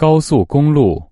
高速公路